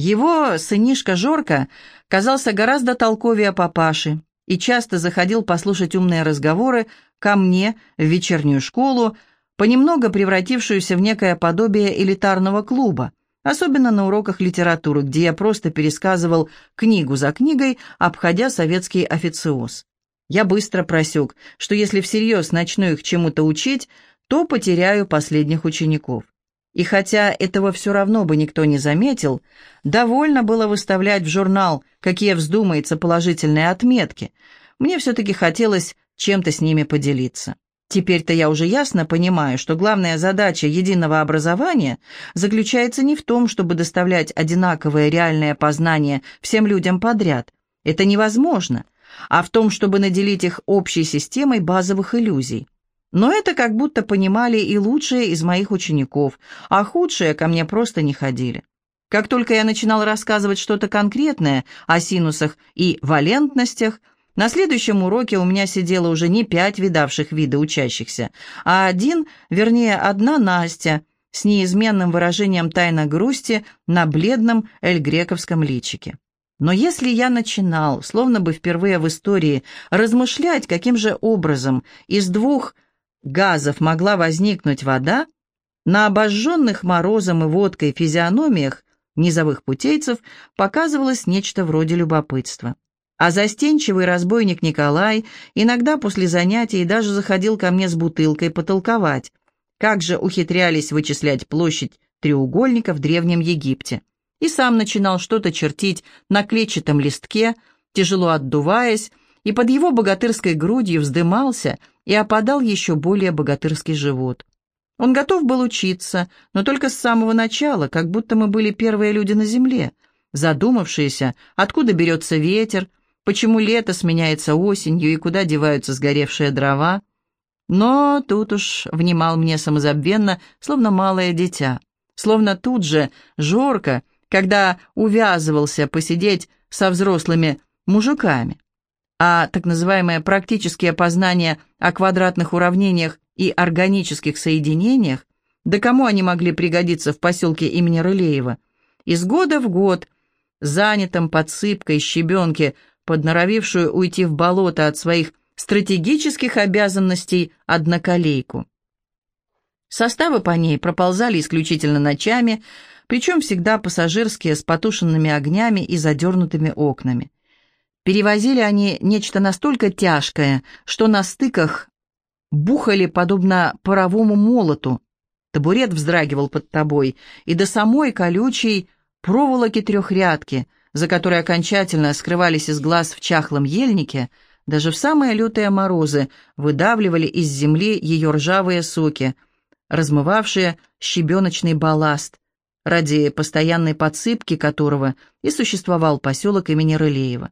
Его сынишка Жорка казался гораздо толковее папаши и часто заходил послушать умные разговоры ко мне в вечернюю школу, понемногу превратившуюся в некое подобие элитарного клуба, особенно на уроках литературы, где я просто пересказывал книгу за книгой, обходя советский официоз. Я быстро просек, что если всерьез начну их чему-то учить, то потеряю последних учеников. И хотя этого все равно бы никто не заметил, довольно было выставлять в журнал, какие вздумается положительные отметки. Мне все-таки хотелось чем-то с ними поделиться. Теперь-то я уже ясно понимаю, что главная задача единого образования заключается не в том, чтобы доставлять одинаковое реальное познание всем людям подряд. Это невозможно, а в том, чтобы наделить их общей системой базовых иллюзий. Но это как будто понимали и лучшие из моих учеников, а худшие ко мне просто не ходили. Как только я начинал рассказывать что-то конкретное о синусах и валентностях, на следующем уроке у меня сидело уже не пять видавших вида учащихся, а один, вернее, одна Настя, с неизменным выражением тайной грусти на бледном эльгрековском личике. Но если я начинал, словно бы впервые в истории, размышлять, каким же образом из двух газов могла возникнуть вода, на обожженных морозом и водкой физиономиях низовых путейцев показывалось нечто вроде любопытства. А застенчивый разбойник Николай иногда после занятий даже заходил ко мне с бутылкой потолковать, как же ухитрялись вычислять площадь треугольника в Древнем Египте, и сам начинал что-то чертить на клетчатом листке, тяжело отдуваясь, и под его богатырской грудью вздымался и опадал еще более богатырский живот. Он готов был учиться, но только с самого начала, как будто мы были первые люди на земле, задумавшиеся, откуда берется ветер, почему лето сменяется осенью и куда деваются сгоревшие дрова. Но тут уж внимал мне самозабвенно, словно малое дитя, словно тут же, жорко, когда увязывался посидеть со взрослыми мужиками а так называемые практические познания о квадратных уравнениях и органических соединениях, да кому они могли пригодиться в поселке имени Рылеева, из года в год, занятым подсыпкой щебенки, подноровившую уйти в болото от своих стратегических обязанностей одноколейку. Составы по ней проползали исключительно ночами, причем всегда пассажирские с потушенными огнями и задернутыми окнами. Перевозили они нечто настолько тяжкое, что на стыках бухали подобно паровому молоту. Табурет вздрагивал под тобой, и до самой колючей проволоки трехрядки, за которой окончательно скрывались из глаз в чахлом ельнике, даже в самые лютые морозы выдавливали из земли ее ржавые соки, размывавшие щебеночный балласт, ради постоянной подсыпки которого и существовал поселок имени Рылеева.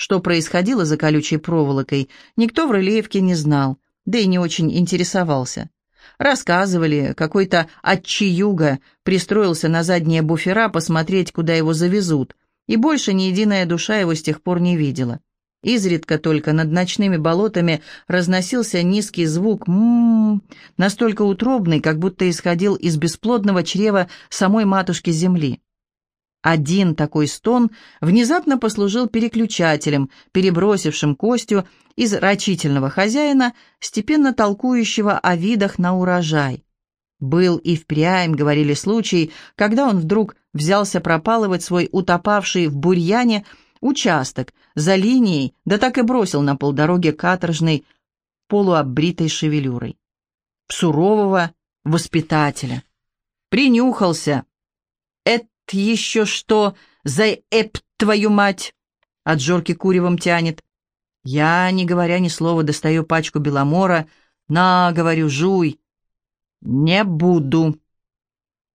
Что происходило за колючей проволокой, никто в Рылеевке не знал, да и не очень интересовался. Рассказывали, какой-то отчиюга пристроился на задние буфера посмотреть, куда его завезут, и больше ни единая душа его с тех пор не видела. Изредка только над ночными болотами разносился низкий звук «м-м-м», настолько утробный, как будто исходил из бесплодного чрева самой матушки земли. Один такой стон внезапно послужил переключателем, перебросившим Костю из рачительного хозяина, степенно толкующего о видах на урожай. Был и впрямь, говорили случай, когда он вдруг взялся пропалывать свой утопавший в бурьяне участок за линией, да так и бросил на полдороге каторжной полуоббритой шевелюрой. Сурового воспитателя. Принюхался. Это еще что за эп твою мать?» От Жорки куревом тянет. Я, не говоря ни слова, достаю пачку беломора. «На, — говорю, — жуй». «Не буду».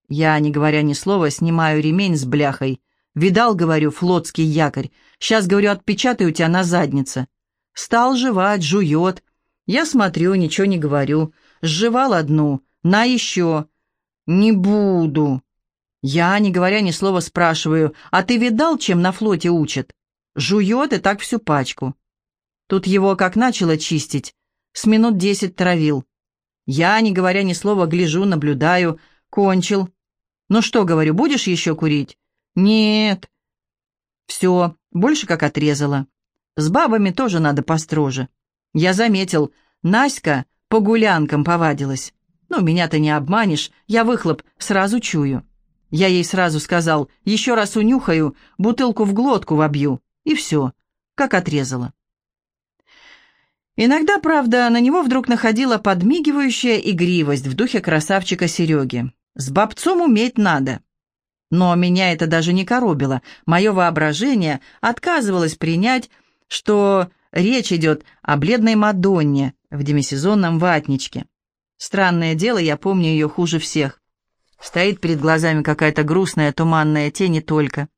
Я, не говоря ни слова, снимаю ремень с бляхой. «Видал, — говорю, — флотский якорь. Сейчас, — говорю, — отпечатаю тебя на заднице». Стал жевать, жует. Я смотрю, ничего не говорю. Сживал одну. На еще. «Не буду». Я, не говоря ни слова, спрашиваю, «А ты видал, чем на флоте учат?» Жует и так всю пачку. Тут его как начало чистить, с минут десять травил. Я, не говоря ни слова, гляжу, наблюдаю, кончил. «Ну что, говорю, будешь еще курить?» Нет. Все, больше как отрезала. С бабами тоже надо построже. Я заметил, Наська по гулянкам повадилась. Ну, меня-то не обманешь, я выхлоп сразу чую. Я ей сразу сказал, еще раз унюхаю, бутылку в глотку вобью. И все, как отрезала. Иногда, правда, на него вдруг находила подмигивающая игривость в духе красавчика Сереги. С бабцом уметь надо. Но меня это даже не коробило. Мое воображение отказывалось принять, что речь идет о бледной Мадонне в демисезонном ватничке. Странное дело, я помню ее хуже всех. Стоит перед глазами какая-то грустная туманная тень и только.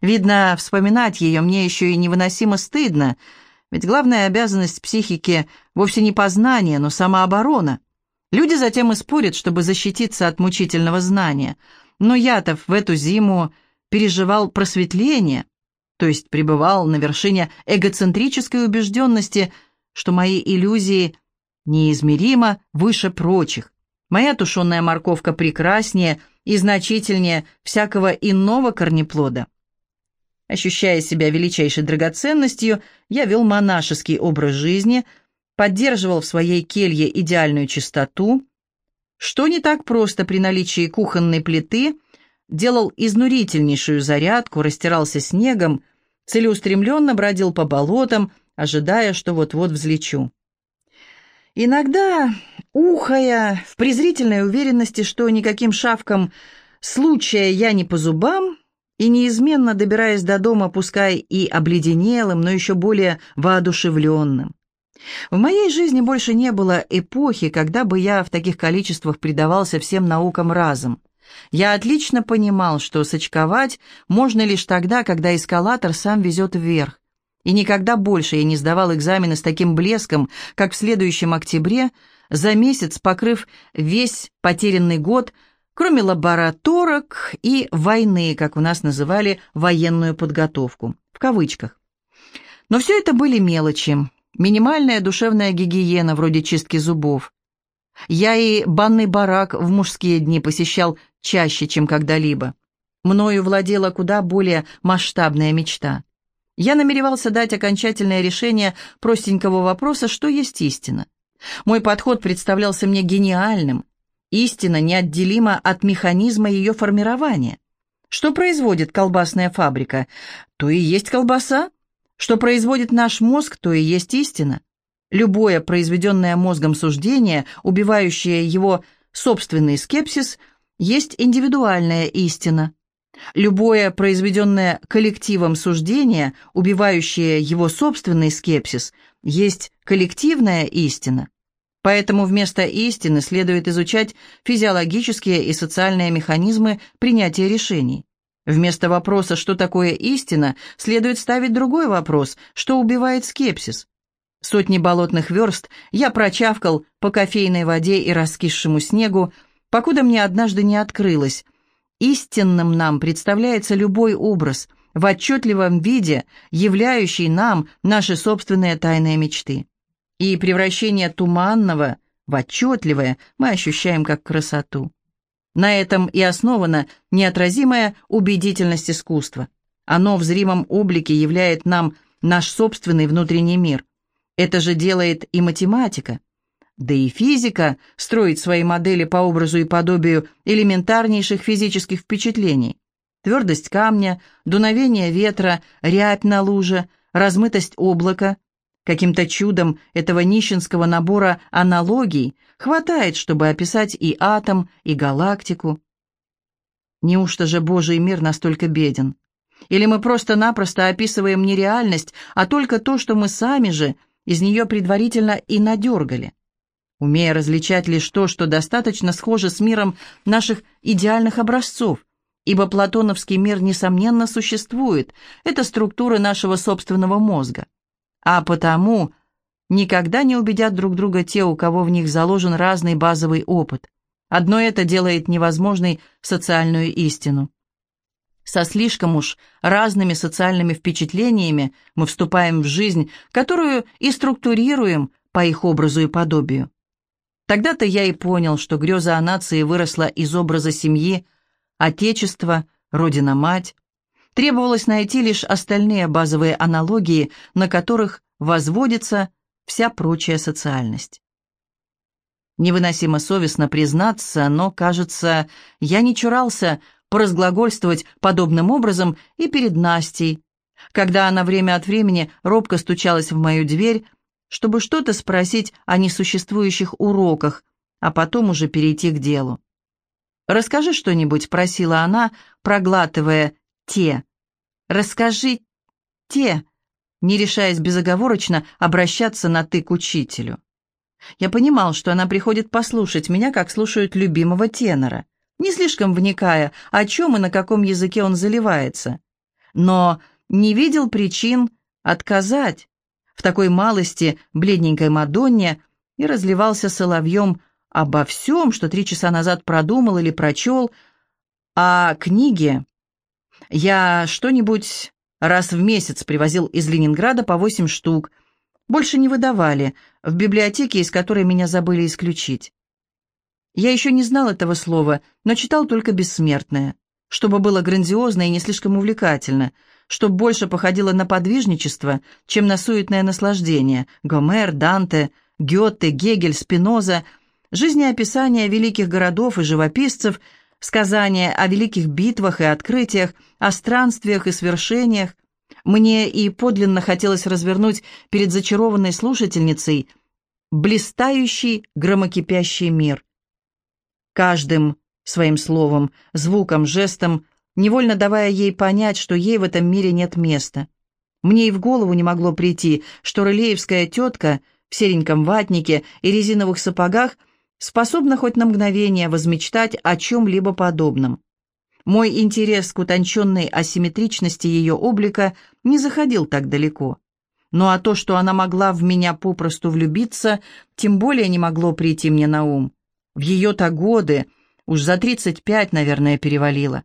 Видно, вспоминать ее мне еще и невыносимо стыдно, ведь главная обязанность психики вовсе не познание, но самооборона. Люди затем и спорят, чтобы защититься от мучительного знания. Но я-то в эту зиму переживал просветление, то есть пребывал на вершине эгоцентрической убежденности, что мои иллюзии неизмеримо выше прочих. Моя тушеная морковка прекраснее и значительнее всякого иного корнеплода. Ощущая себя величайшей драгоценностью, я вел монашеский образ жизни, поддерживал в своей келье идеальную чистоту, что не так просто при наличии кухонной плиты, делал изнурительнейшую зарядку, растирался снегом, целеустремленно бродил по болотам, ожидая, что вот-вот взлечу. Иногда, ухая, в презрительной уверенности, что никаким шавкам случая я не по зубам, и неизменно добираясь до дома, пускай и обледенелым, но еще более воодушевленным. В моей жизни больше не было эпохи, когда бы я в таких количествах предавался всем наукам разом. Я отлично понимал, что сочковать можно лишь тогда, когда эскалатор сам везет вверх, и никогда больше я не сдавал экзамены с таким блеском, как в следующем октябре, за месяц покрыв весь потерянный год, кроме лабораторок и войны, как у нас называли военную подготовку, в кавычках. Но все это были мелочи, минимальная душевная гигиена, вроде чистки зубов. Я и банный барак в мужские дни посещал чаще, чем когда-либо. Мною владела куда более масштабная мечта. Я намеревался дать окончательное решение простенького вопроса, что есть истина. Мой подход представлялся мне гениальным. Истина неотделима от механизма ее формирования. Что производит колбасная фабрика? То и есть колбаса. Что производит наш мозг, то и есть истина. Любое произведенное мозгом суждение, убивающее его собственный скепсис, есть индивидуальная истина. Любое произведенное коллективом суждение, убивающее его собственный скепсис, есть коллективная истина. Поэтому вместо истины следует изучать физиологические и социальные механизмы принятия решений. Вместо вопроса «что такое истина?» следует ставить другой вопрос «что убивает скепсис?». Сотни болотных верст я прочавкал по кофейной воде и раскисшему снегу, покуда мне однажды не открылось, Истинным нам представляется любой образ, в отчетливом виде, являющий нам наши собственные тайные мечты. И превращение туманного в отчетливое мы ощущаем как красоту. На этом и основана неотразимая убедительность искусства. Оно в зримом облике являет нам наш собственный внутренний мир. Это же делает и математика – да и физика строит свои модели по образу и подобию элементарнейших физических впечатлений. Твердость камня, дуновение ветра, рябь на луже, размытость облака. Каким-то чудом этого нищенского набора аналогий хватает, чтобы описать и атом, и галактику. Неужто же Божий мир настолько беден? Или мы просто-напросто описываем не реальность, а только то, что мы сами же из нее предварительно и надергали? Умея различать лишь то, что достаточно схоже с миром наших идеальных образцов, ибо платоновский мир, несомненно, существует, это структуры нашего собственного мозга. А потому никогда не убедят друг друга те, у кого в них заложен разный базовый опыт. Одно это делает невозможной социальную истину. Со слишком уж разными социальными впечатлениями мы вступаем в жизнь, которую и структурируем по их образу и подобию. Тогда-то я и понял, что греза о нации выросла из образа семьи, отечества, родина-мать, Требовалось найти лишь остальные базовые аналогии, на которых возводится вся прочая социальность. Невыносимо совестно признаться, но, кажется, я не чурался поразглагольствовать подобным образом и перед Настей, когда она время от времени робко стучалась в мою дверь, чтобы что-то спросить о несуществующих уроках, а потом уже перейти к делу. «Расскажи что-нибудь», — просила она, проглатывая «те». «Расскажи «те», не решаясь безоговорочно обращаться на «ты» к учителю. Я понимал, что она приходит послушать меня, как слушают любимого тенора, не слишком вникая, о чем и на каком языке он заливается. Но не видел причин отказать в такой малости бледненькой Мадонне и разливался соловьем обо всем, что три часа назад продумал или прочел, а книги я что-нибудь раз в месяц привозил из Ленинграда по восемь штук, больше не выдавали, в библиотеке, из которой меня забыли исключить. Я еще не знал этого слова, но читал только «бессмертное», чтобы было грандиозно и не слишком увлекательно, чтобы больше походило на подвижничество, чем на суетное наслаждение. Гомер, Данте, Гёте, Гегель, Спиноза, жизнеописания великих городов и живописцев, сказания о великих битвах и открытиях, о странствиях и свершениях, мне и подлинно хотелось развернуть перед зачарованной слушательницей блистающий громокипящий мир. Каждым своим словом, звуком, жестом, невольно давая ей понять, что ей в этом мире нет места. Мне и в голову не могло прийти, что рылеевская тетка в сереньком ватнике и резиновых сапогах способна хоть на мгновение возмечтать о чем-либо подобном. Мой интерес к утонченной асимметричности ее облика не заходил так далеко. Ну а то, что она могла в меня попросту влюбиться, тем более не могло прийти мне на ум. В ее-то годы, уж за тридцать пять, наверное, перевалило.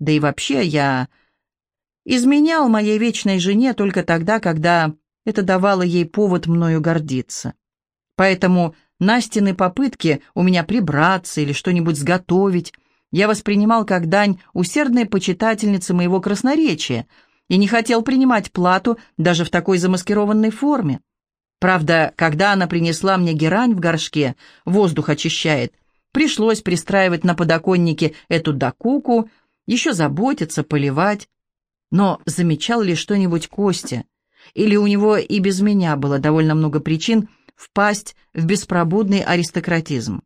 Да и вообще я изменял моей вечной жене только тогда, когда это давало ей повод мною гордиться. Поэтому Настины попытки у меня прибраться или что-нибудь сготовить – я воспринимал как дань усердной почитательницы моего красноречия и не хотел принимать плату даже в такой замаскированной форме. Правда, когда она принесла мне герань в горшке, воздух очищает, пришлось пристраивать на подоконнике эту докуку, еще заботиться, поливать. Но замечал ли что-нибудь Костя? Или у него и без меня было довольно много причин впасть в беспробудный аристократизм?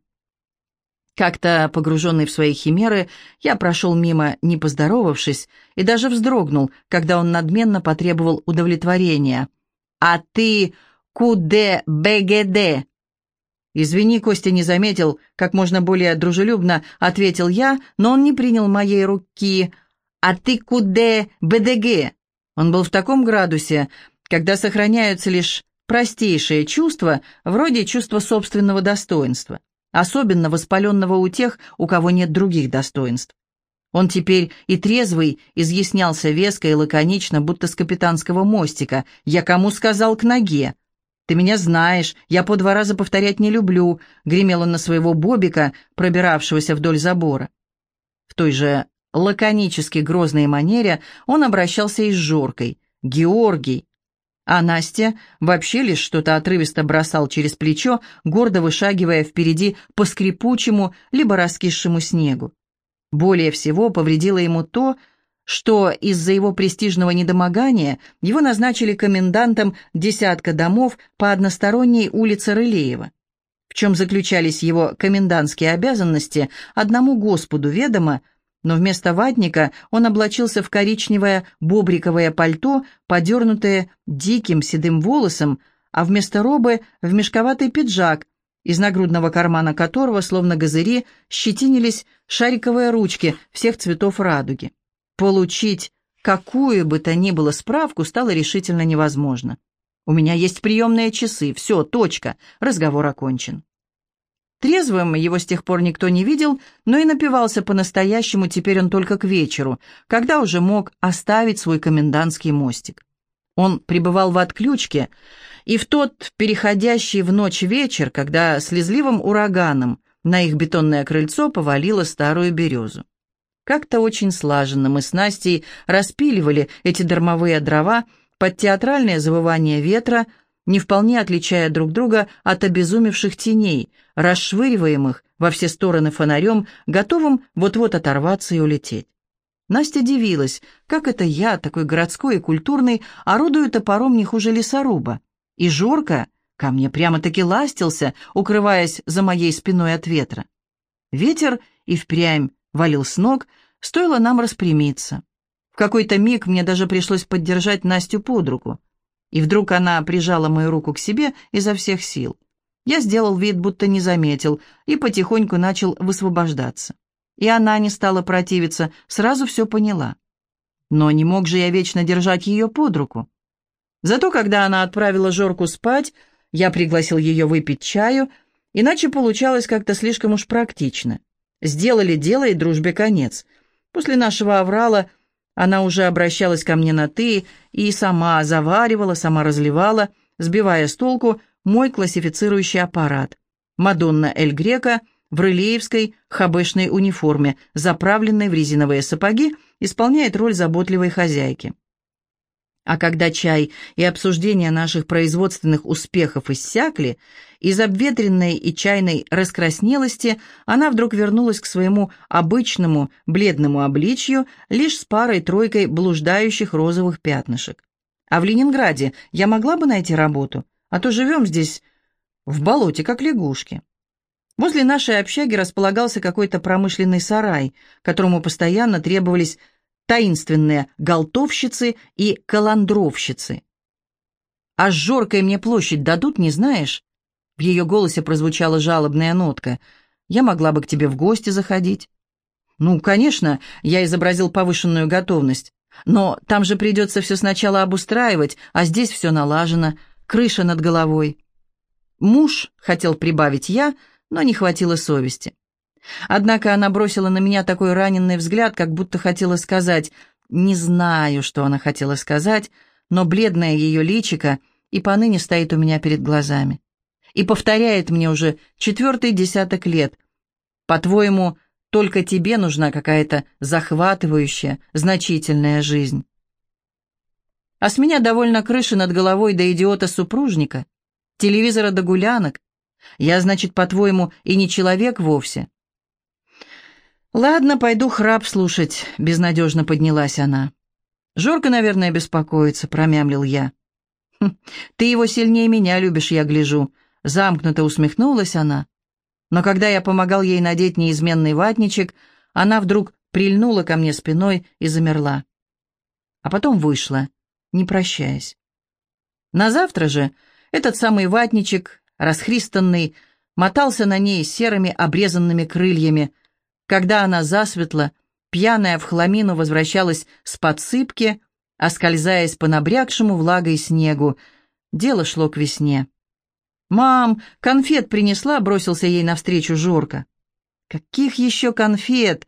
Как-то, погруженный в свои химеры, я прошел мимо, не поздоровавшись, и даже вздрогнул, когда он надменно потребовал удовлетворения. «А ты куде БГД?» «Извини, Костя не заметил», — как можно более дружелюбно ответил я, но он не принял моей руки. «А ты куде БДГ?» Он был в таком градусе, когда сохраняются лишь простейшие чувства, вроде чувства собственного достоинства особенно воспаленного у тех, у кого нет других достоинств. Он теперь и трезвый изъяснялся веско и лаконично, будто с капитанского мостика. «Я кому сказал к ноге?» «Ты меня знаешь, я по два раза повторять не люблю», — гремел он на своего бобика, пробиравшегося вдоль забора. В той же лаконически грозной манере он обращался и с Жоркой. «Георгий, а Настя вообще лишь что-то отрывисто бросал через плечо, гордо вышагивая впереди по скрипучему, либо раскисшему снегу. Более всего повредило ему то, что из-за его престижного недомогания его назначили комендантом десятка домов по односторонней улице Рылеева. В чем заключались его комендантские обязанности, одному Господу ведомо – но вместо ватника он облачился в коричневое бобриковое пальто, подернутое диким седым волосом, а вместо робы — в мешковатый пиджак, из нагрудного кармана которого, словно газыри, щетинились шариковые ручки всех цветов радуги. Получить какую бы то ни было справку стало решительно невозможно. «У меня есть приемные часы, все, точка, разговор окончен». Трезвым его с тех пор никто не видел, но и напивался по-настоящему теперь он только к вечеру, когда уже мог оставить свой комендантский мостик. Он пребывал в отключке, и в тот переходящий в ночь вечер, когда слезливым ураганом на их бетонное крыльцо повалило старую березу. Как-то очень слаженно мы с Настей распиливали эти дармовые дрова под театральное завывание ветра, не вполне отличая друг друга от обезумевших теней, расшвыриваемых во все стороны фонарем, готовым вот-вот оторваться и улететь. Настя дивилась, как это я, такой городской и культурный, орудую топором не хуже лесоруба. И Жорка ко мне прямо-таки ластился, укрываясь за моей спиной от ветра. Ветер и впрямь валил с ног, стоило нам распрямиться. В какой-то миг мне даже пришлось поддержать Настю под руку. И вдруг она прижала мою руку к себе изо всех сил. Я сделал вид, будто не заметил, и потихоньку начал высвобождаться. И она не стала противиться, сразу все поняла. Но не мог же я вечно держать ее под руку. Зато когда она отправила Жорку спать, я пригласил ее выпить чаю, иначе получалось как-то слишком уж практично. Сделали дело и дружбе конец. После нашего аврала она уже обращалась ко мне на «ты» и сама заваривала, сама разливала, сбивая с толку мой классифицирующий аппарат. Мадонна Эль Грека в релеевской хабешной униформе, заправленной в резиновые сапоги, исполняет роль заботливой хозяйки. А когда чай и обсуждение наших производственных успехов иссякли, из обветренной и чайной раскраснелости она вдруг вернулась к своему обычному бледному обличью лишь с парой-тройкой блуждающих розовых пятнышек. А в Ленинграде я могла бы найти работу, а то живем здесь в болоте, как лягушки. Возле нашей общаги располагался какой-то промышленный сарай, которому постоянно требовались таинственные галтовщицы и каландровщицы. «А с Жоркой мне площадь дадут, не знаешь?» В ее голосе прозвучала жалобная нотка. «Я могла бы к тебе в гости заходить». «Ну, конечно», — я изобразил повышенную готовность. «Но там же придется все сначала обустраивать, а здесь все налажено, крыша над головой». «Муж», — хотел прибавить я, но не хватило совести. Однако она бросила на меня такой раненый взгляд, как будто хотела сказать «не знаю, что она хотела сказать», но бледное ее личико и поныне стоит у меня перед глазами. И повторяет мне уже четвертый десяток лет. По-твоему, только тебе нужна какая-то захватывающая, значительная жизнь. А с меня довольно крыши над головой до идиота-супружника, телевизора до гулянок. Я, значит, по-твоему, и не человек вовсе. «Ладно, пойду храп слушать», — безнадежно поднялась она. «Жорка, наверное, беспокоится», — промямлил я. «Хм, «Ты его сильнее меня любишь, я гляжу», — замкнуто усмехнулась она. Но когда я помогал ей надеть неизменный ватничек, она вдруг прильнула ко мне спиной и замерла. А потом вышла, не прощаясь. На завтра же этот самый ватничек, расхристанный, мотался на ней серыми обрезанными крыльями, когда она засветла, пьяная в хламину возвращалась с подсыпки, оскользаясь по набрякшему влагой снегу. Дело шло к весне. «Мам, конфет принесла?» — бросился ей навстречу Жорка. «Каких еще конфет?»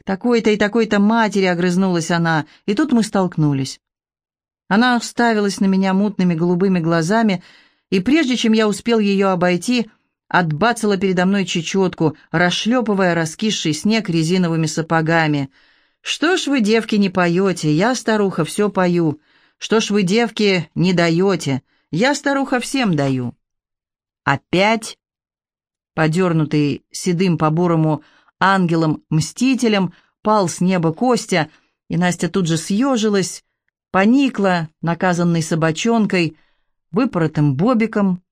К такой-то и такой-то матери огрызнулась она, и тут мы столкнулись. Она вставилась на меня мутными голубыми глазами, и прежде чем я успел ее обойти, отбацала передо мной чечетку, расшлепывая раскисший снег резиновыми сапогами. «Что ж вы, девки, не поете? Я, старуха, все пою. Что ж вы, девки, не даете? Я, старуха, всем даю». Опять, подернутый седым по-бурому ангелом-мстителем, пал с неба Костя, и Настя тут же съежилась, поникла, наказанной собачонкой, выпоротым бобиком,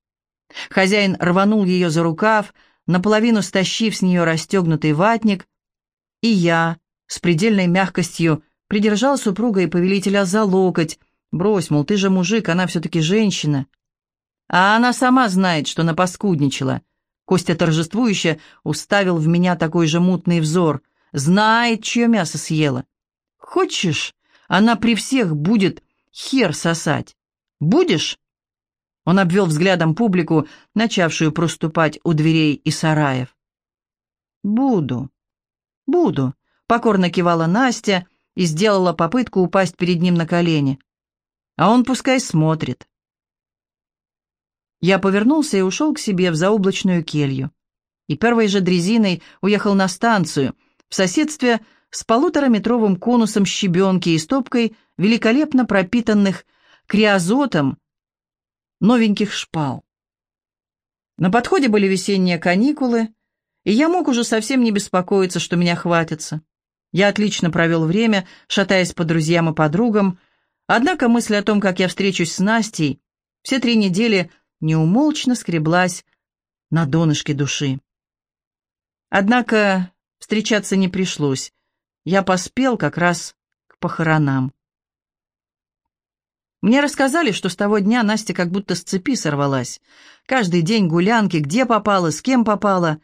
Хозяин рванул ее за рукав, наполовину стащив с нее расстегнутый ватник, и я с предельной мягкостью придержал супруга и повелителя за локоть. «Брось, мол, ты же мужик, она все-таки женщина». А она сама знает, что напаскудничала. Костя торжествующе уставил в меня такой же мутный взор. Знает, чье мясо съела. Хочешь, она при всех будет хер сосать? Будешь? Он обвел взглядом публику, начавшую проступать у дверей и сараев. «Буду, буду», — покорно кивала Настя и сделала попытку упасть перед ним на колени. «А он пускай смотрит». Я повернулся и ушел к себе в заоблачную келью. И первой же дрезиной уехал на станцию, в соседстве с полутораметровым конусом щебенки и стопкой великолепно пропитанных криозотом новеньких шпал. На подходе были весенние каникулы, и я мог уже совсем не беспокоиться, что меня хватится. Я отлично провел время, шатаясь по друзьям и подругам, однако мысль о том, как я встречусь с Настей, все три недели неумолчно скреблась на донышке души. Однако встречаться не пришлось. Я поспел как раз к похоронам. Мне рассказали, что с того дня Настя как будто с цепи сорвалась. Каждый день гулянки, где попала, с кем попала.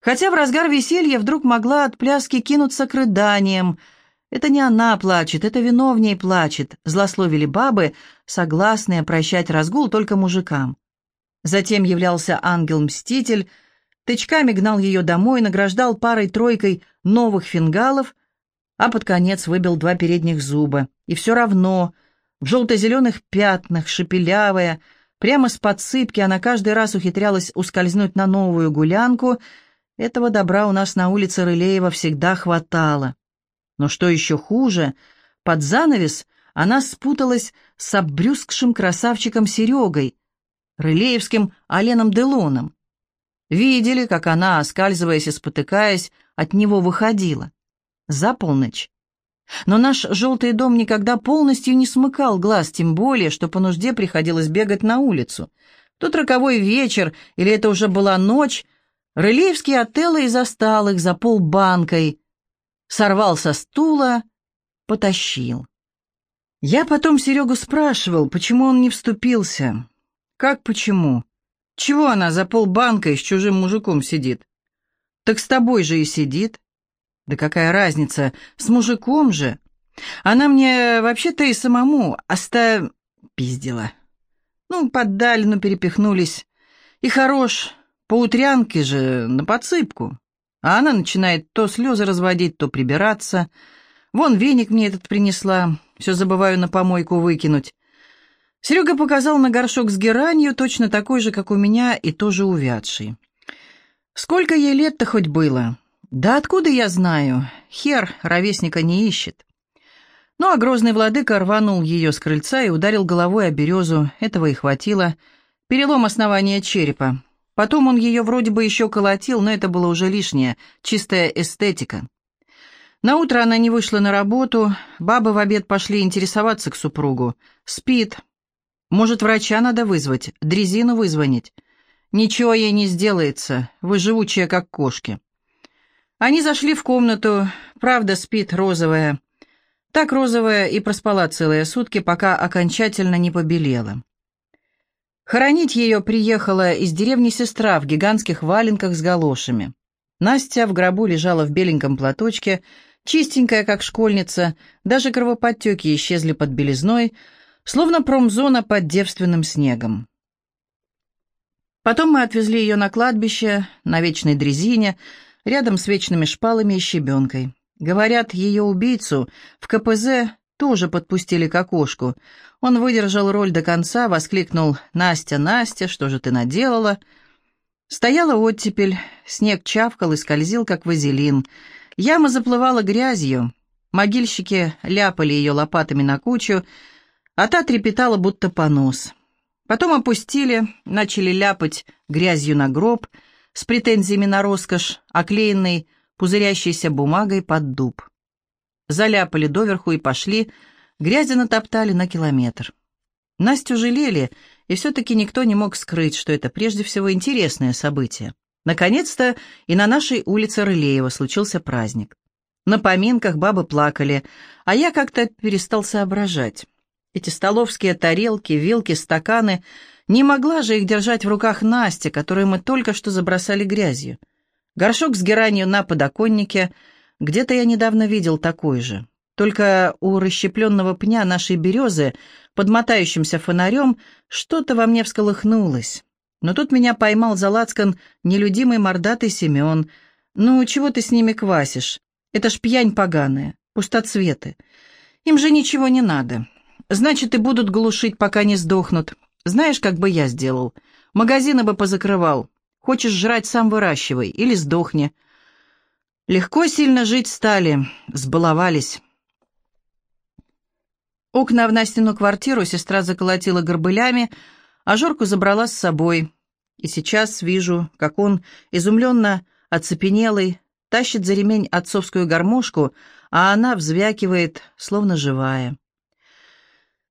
Хотя в разгар веселья вдруг могла от пляски кинуться к рыданиям. Это не она плачет, это вино в плачет, злословили бабы, согласные прощать разгул только мужикам. Затем являлся ангел-мститель, тычками гнал ее домой, награждал парой-тройкой новых фингалов, а под конец выбил два передних зуба. И все равно в желто-зеленых пятнах, шепелявая, прямо с подсыпки она каждый раз ухитрялась ускользнуть на новую гулянку. Этого добра у нас на улице Рылеева всегда хватало. Но что еще хуже, под занавес она спуталась с обрюзгшим красавчиком Серегой, рылеевским Аленом Делоном. Видели, как она, оскальзываясь и спотыкаясь, от него выходила. За полночь. Но наш желтый дом никогда полностью не смыкал глаз, тем более, что по нужде приходилось бегать на улицу. Тут роковой вечер, или это уже была ночь, Рылеевский Отелло и застал их за полбанкой. Сорвал со стула, потащил. Я потом Серегу спрашивал, почему он не вступился. Как почему? Чего она за полбанкой с чужим мужиком сидит? Так с тобой же и сидит. Да какая разница, с мужиком же. Она мне вообще-то и самому оста... пиздила. Ну, под Далину перепихнулись. И хорош, по утрянке же, на подсыпку. А она начинает то слезы разводить, то прибираться. Вон веник мне этот принесла, все забываю на помойку выкинуть. Серега показал на горшок с геранью, точно такой же, как у меня, и тоже увядший. Сколько ей лет-то хоть было? Да откуда я знаю? Хер ровесника не ищет. Ну а грозный владыка рванул ее с крыльца и ударил головой о березу, этого и хватило. Перелом основания черепа. Потом он ее вроде бы еще колотил, но это было уже лишнее, чистая эстетика. На утро она не вышла на работу, бабы в обед пошли интересоваться к супругу. Спит. Может, врача надо вызвать, дрезину вызвонить. Ничего ей не сделается, вы живучая, как кошки. Они зашли в комнату, правда спит розовая. Так розовая и проспала целые сутки, пока окончательно не побелела. Хоронить ее приехала из деревни сестра в гигантских валенках с галошами. Настя в гробу лежала в беленьком платочке, чистенькая, как школьница, даже кровоподтеки исчезли под белизной, словно промзона под девственным снегом. Потом мы отвезли ее на кладбище, на вечной дрезине, рядом с вечными шпалами и щебенкой. Говорят, ее убийцу в КПЗ тоже подпустили к окошку. Он выдержал роль до конца, воскликнул «Настя, Настя, что же ты наделала?» Стояла оттепель, снег чавкал и скользил, как вазелин. Яма заплывала грязью, могильщики ляпали ее лопатами на кучу, а та трепетала, будто понос. Потом опустили, начали ляпать грязью на гроб — с претензиями на роскошь, оклеенный пузырящейся бумагой под дуб. Заляпали доверху и пошли, грязи натоптали на километр. Настю жалели, и все-таки никто не мог скрыть, что это прежде всего интересное событие. Наконец-то и на нашей улице Рылеева случился праздник. На поминках бабы плакали, а я как-то перестал соображать. Эти столовские тарелки, вилки, стаканы — не могла же их держать в руках Настя, которую мы только что забросали грязью. Горшок с геранью на подоконнике. Где-то я недавно видел такой же. Только у расщепленного пня нашей березы, под мотающимся фонарем, что-то во мне всколыхнулось. Но тут меня поймал за лацкан нелюдимый мордатый Семен. «Ну, чего ты с ними квасишь? Это ж пьянь поганая, пустоцветы. Им же ничего не надо. Значит, и будут глушить, пока не сдохнут. Знаешь, как бы я сделал? Магазины бы позакрывал. Хочешь жрать, сам выращивай. Или сдохни. Легко сильно жить стали, сбаловались. Окна в Настину квартиру сестра заколотила горбылями, а Жорку забрала с собой. И сейчас вижу, как он, изумленно оцепенелый, тащит за ремень отцовскую гармошку, а она взвякивает, словно живая.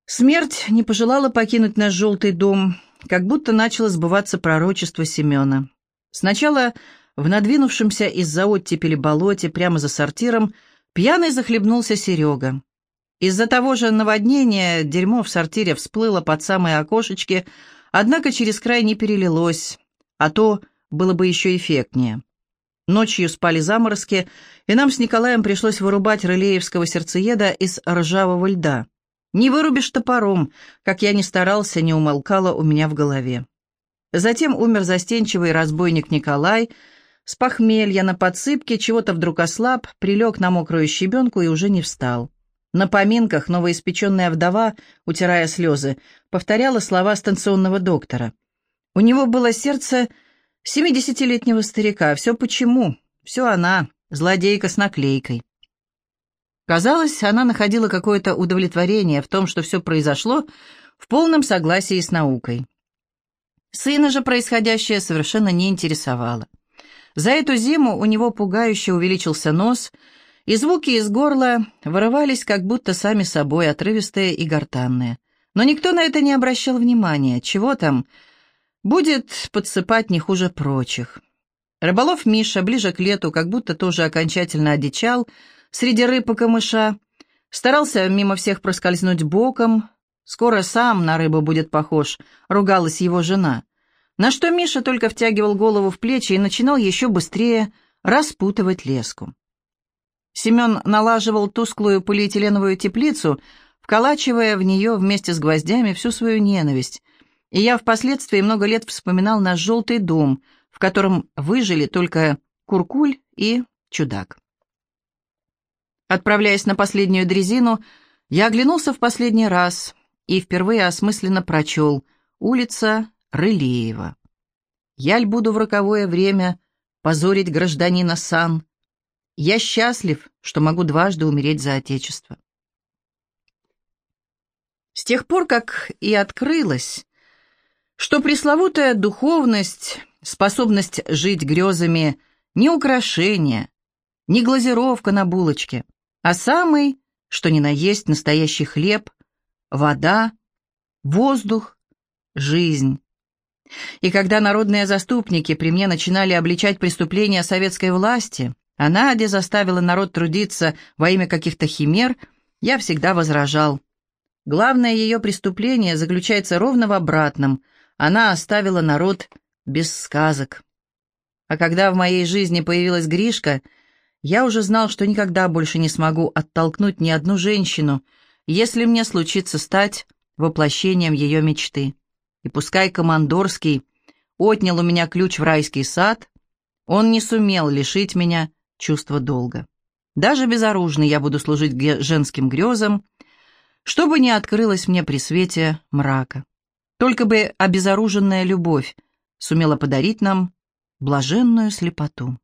Смерть не пожелала покинуть наш желтый дом, как будто начало сбываться пророчество Семена. Сначала в надвинувшемся из-за оттепели болоте прямо за сортиром пьяный захлебнулся Серега. Из-за того же наводнения дерьмо в сортире всплыло под самые окошечки, однако через край не перелилось, а то было бы еще эффектнее. Ночью спали заморозки, и нам с Николаем пришлось вырубать рылеевского сердцееда из ржавого льда. Не вырубишь топором, как я ни старался, не умолкало у меня в голове. Затем умер застенчивый разбойник Николай — с похмелья на подсыпке чего-то вдруг ослаб, прилег на мокрую щебенку и уже не встал. На поминках новоиспеченная вдова, утирая слезы, повторяла слова станционного доктора. У него было сердце семидесятилетнего старика. Все почему? Все она, злодейка с наклейкой. Казалось, она находила какое-то удовлетворение в том, что все произошло в полном согласии с наукой. Сына же происходящее совершенно не интересовало. За эту зиму у него пугающе увеличился нос, и звуки из горла вырывались как будто сами собой, отрывистые и гортанные. Но никто на это не обращал внимания. Чего там? Будет подсыпать не хуже прочих. Рыболов Миша ближе к лету как будто тоже окончательно одичал среди рыб и камыша, старался мимо всех проскользнуть боком, скоро сам на рыбу будет похож, ругалась его жена — на что Миша только втягивал голову в плечи и начинал еще быстрее распутывать леску. Семен налаживал тусклую полиэтиленовую теплицу, вколачивая в нее вместе с гвоздями всю свою ненависть, и я впоследствии много лет вспоминал наш желтый дом, в котором выжили только Куркуль и Чудак. Отправляясь на последнюю дрезину, я оглянулся в последний раз и впервые осмысленно прочел «Улица Рылеева. Яль буду в роковое время позорить гражданина сан. Я счастлив, что могу дважды умереть за Отечество. С тех пор, как и открылось, что пресловутая духовность, способность жить грезами, не украшение, не глазировка на булочке, а самый, что ни на есть, настоящий хлеб, вода, воздух, жизнь. И когда народные заступники при мне начинали обличать преступления советской власти, а Надя заставила народ трудиться во имя каких-то химер, я всегда возражал. Главное ее преступление заключается ровно в обратном. Она оставила народ без сказок. А когда в моей жизни появилась Гришка, я уже знал, что никогда больше не смогу оттолкнуть ни одну женщину, если мне случится стать воплощением ее мечты. И пускай командорский отнял у меня ключ в райский сад, он не сумел лишить меня чувства долга. Даже безоружный я буду служить женским грезам, чтобы не открылось мне при свете мрака. Только бы обезоруженная любовь сумела подарить нам блаженную слепоту.